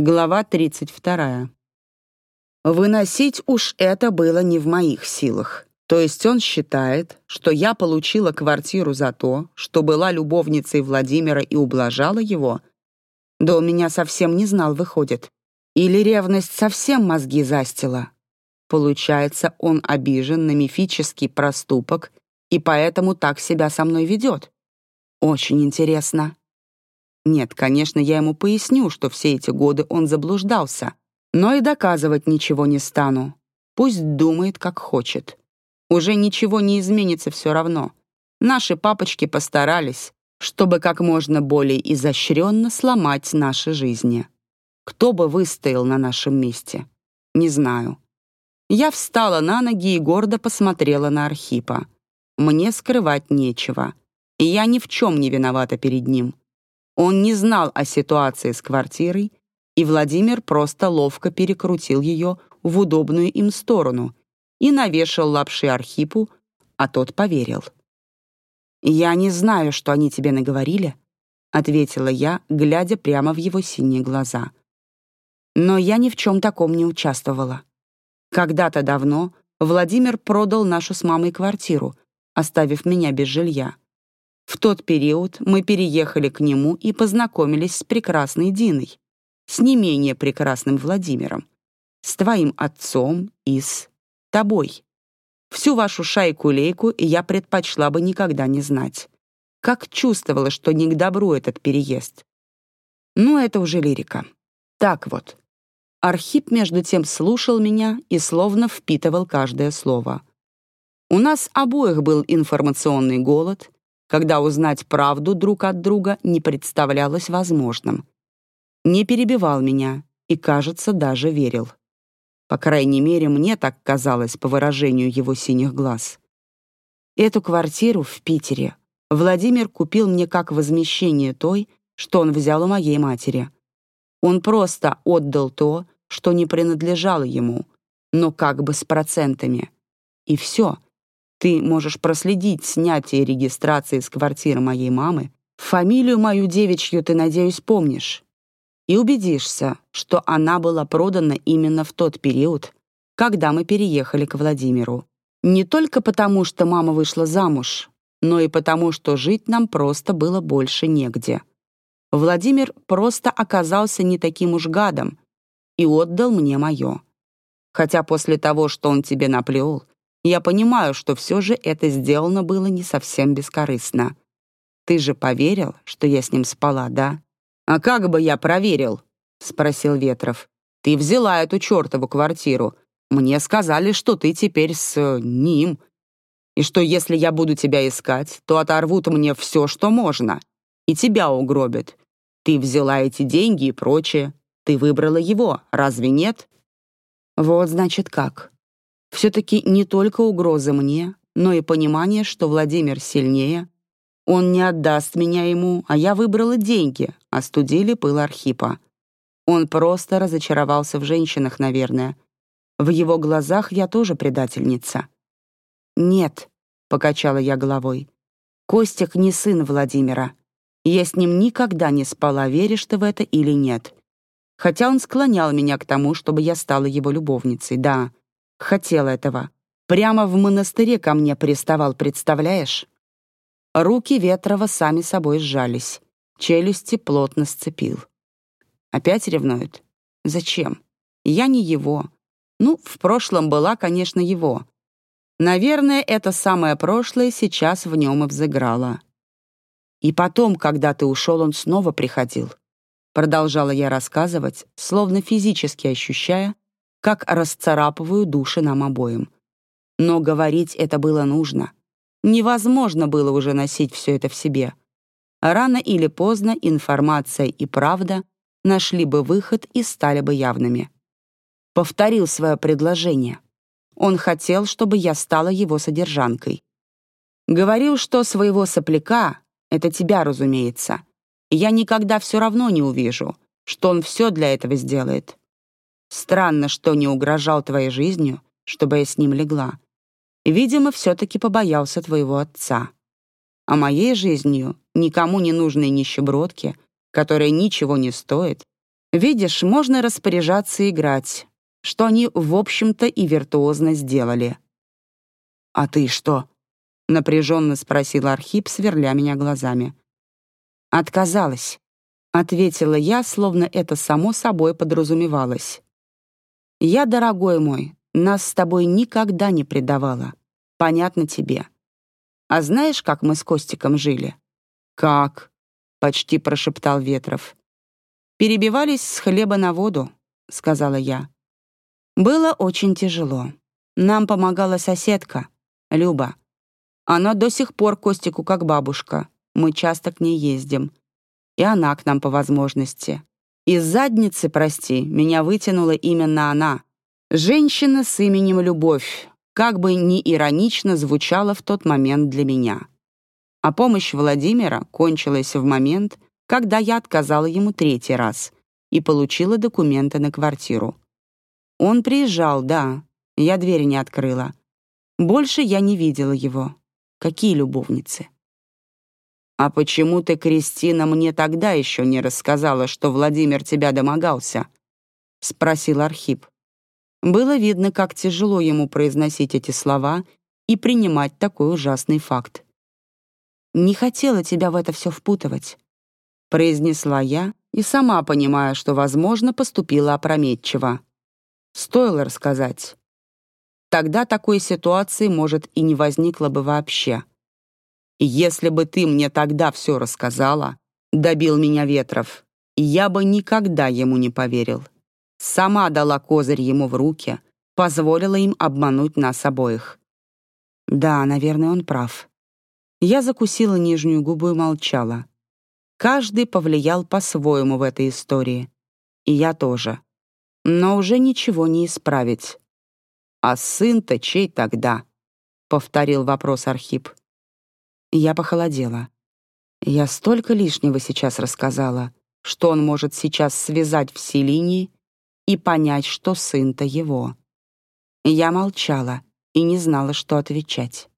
Глава 32. Выносить уж это было не в моих силах. То есть он считает, что я получила квартиру за то, что была любовницей Владимира и ублажала его? Да у меня совсем не знал, выходит. Или ревность совсем мозги застила? Получается, он обижен на мифический проступок и поэтому так себя со мной ведет. Очень интересно. Нет, конечно, я ему поясню, что все эти годы он заблуждался, но и доказывать ничего не стану. Пусть думает, как хочет. Уже ничего не изменится все равно. Наши папочки постарались, чтобы как можно более изощренно сломать наши жизни. Кто бы выстоял на нашем месте? Не знаю. Я встала на ноги и гордо посмотрела на Архипа. Мне скрывать нечего. И я ни в чем не виновата перед ним. Он не знал о ситуации с квартирой, и Владимир просто ловко перекрутил ее в удобную им сторону и навешал лапши Архипу, а тот поверил. «Я не знаю, что они тебе наговорили», — ответила я, глядя прямо в его синие глаза. «Но я ни в чем таком не участвовала. Когда-то давно Владимир продал нашу с мамой квартиру, оставив меня без жилья. В тот период мы переехали к нему и познакомились с прекрасной Диной, с не менее прекрасным Владимиром, с твоим отцом и с тобой. Всю вашу шайку-лейку я предпочла бы никогда не знать. Как чувствовала, что не к добру этот переезд. Ну, это уже лирика. Так вот. Архип между тем слушал меня и словно впитывал каждое слово. У нас обоих был информационный голод — когда узнать правду друг от друга не представлялось возможным. Не перебивал меня и, кажется, даже верил. По крайней мере, мне так казалось по выражению его синих глаз. Эту квартиру в Питере Владимир купил мне как возмещение той, что он взял у моей матери. Он просто отдал то, что не принадлежало ему, но как бы с процентами. И все — ты можешь проследить снятие регистрации с квартиры моей мамы. Фамилию мою девичью ты, надеюсь, помнишь. И убедишься, что она была продана именно в тот период, когда мы переехали к Владимиру. Не только потому, что мама вышла замуж, но и потому, что жить нам просто было больше негде. Владимир просто оказался не таким уж гадом и отдал мне мое. Хотя после того, что он тебе наплел, я понимаю, что все же это сделано было не совсем бескорыстно. Ты же поверил, что я с ним спала, да? А как бы я проверил? Спросил Ветров. Ты взяла эту чертову квартиру. Мне сказали, что ты теперь с э, ним. И что если я буду тебя искать, то оторвут мне все, что можно. И тебя угробят. Ты взяла эти деньги и прочее. Ты выбрала его, разве нет? Вот, значит, как. Все-таки не только угроза мне, но и понимание, что Владимир сильнее. Он не отдаст меня ему, а я выбрала деньги, остудили пыл Архипа. Он просто разочаровался в женщинах, наверное. В его глазах я тоже предательница. «Нет», — покачала я головой, — «Костик не сын Владимира. Я с ним никогда не спала, веришь ты в это или нет. Хотя он склонял меня к тому, чтобы я стала его любовницей, да. Хотел этого. Прямо в монастыре ко мне приставал, представляешь? Руки Ветрова сами собой сжались. Челюсти плотно сцепил. Опять ревнует? Зачем? Я не его. Ну, в прошлом была, конечно, его. Наверное, это самое прошлое сейчас в нем и взыграло. И потом, когда ты ушел, он снова приходил. Продолжала я рассказывать, словно физически ощущая, как расцарапываю души нам обоим. Но говорить это было нужно. Невозможно было уже носить все это в себе. Рано или поздно информация и правда нашли бы выход и стали бы явными. Повторил свое предложение. Он хотел, чтобы я стала его содержанкой. Говорил, что своего сопляка, это тебя, разумеется, я никогда все равно не увижу, что он все для этого сделает. Странно, что не угрожал твоей жизнью, чтобы я с ним легла. Видимо, все-таки побоялся твоего отца. А моей жизнью, никому не нужной нищебродке, которая ничего не стоит, Видишь, можно распоряжаться и играть, что они, в общем-то, и виртуозно сделали. «А ты что?» — напряженно спросил Архип, сверля меня глазами. «Отказалась», — ответила я, словно это само собой подразумевалось. «Я, дорогой мой, нас с тобой никогда не предавала. Понятно тебе. А знаешь, как мы с Костиком жили?» «Как?» — почти прошептал Ветров. «Перебивались с хлеба на воду», — сказала я. «Было очень тяжело. Нам помогала соседка, Люба. Она до сих пор Костику как бабушка. Мы часто к ней ездим. И она к нам по возможности. Из задницы, прости, меня вытянула именно она. Женщина с именем Любовь, как бы ни иронично звучала в тот момент для меня. А помощь Владимира кончилась в момент, когда я отказала ему третий раз и получила документы на квартиру. Он приезжал, да, я дверь не открыла. Больше я не видела его. Какие любовницы? «А почему ты, Кристина, мне тогда еще не рассказала, что Владимир тебя домогался?» — спросил Архип. Было видно, как тяжело ему произносить эти слова и принимать такой ужасный факт. «Не хотела тебя в это все впутывать произнесла я и сама понимая, что, возможно, поступила опрометчиво. Стоило рассказать. Тогда такой ситуации, может, и не возникло бы вообще. Если бы ты мне тогда все рассказала, добил меня Ветров, я бы никогда ему не поверил. Сама дала козырь ему в руки, позволила им обмануть нас обоих. Да, наверное, он прав. Я закусила нижнюю губу и молчала. Каждый повлиял по-своему в этой истории. И я тоже. Но уже ничего не исправить. «А сын-то чей тогда?» — повторил вопрос Архип. Я похолодела. Я столько лишнего сейчас рассказала, что он может сейчас связать все линии и понять, что сын-то его. Я молчала и не знала, что отвечать.